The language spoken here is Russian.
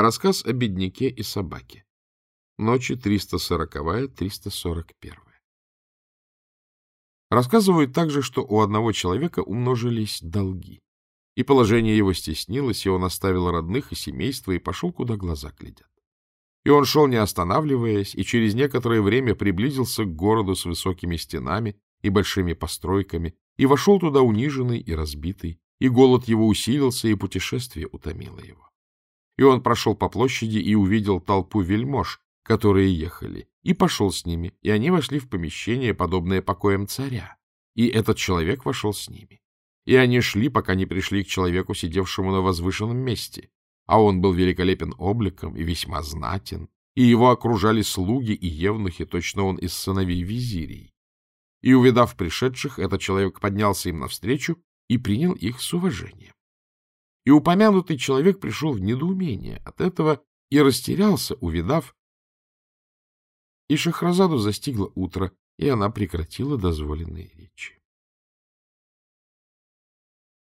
Рассказ о бедняке и собаке. Ночи 340-341. Рассказывают также, что у одного человека умножились долги, и положение его стеснилось, и он оставил родных и семейство и пошел, куда глаза глядят. И он шел, не останавливаясь, и через некоторое время приблизился к городу с высокими стенами и большими постройками, и вошел туда униженный и разбитый, и голод его усилился, и путешествие утомило его. И он прошел по площади и увидел толпу вельмож, которые ехали, и пошел с ними, и они вошли в помещение, подобное покоям царя, и этот человек вошел с ними. И они шли, пока не пришли к человеку, сидевшему на возвышенном месте, а он был великолепен обликом и весьма знатен, и его окружали слуги и евнухи, точно он из сыновей визирий. И, увидав пришедших, этот человек поднялся им навстречу и принял их с уважением. И упомянутый человек пришел в недоумение от этого и растерялся, увидав. И Шахразаду застигло утро, и она прекратила дозволенные.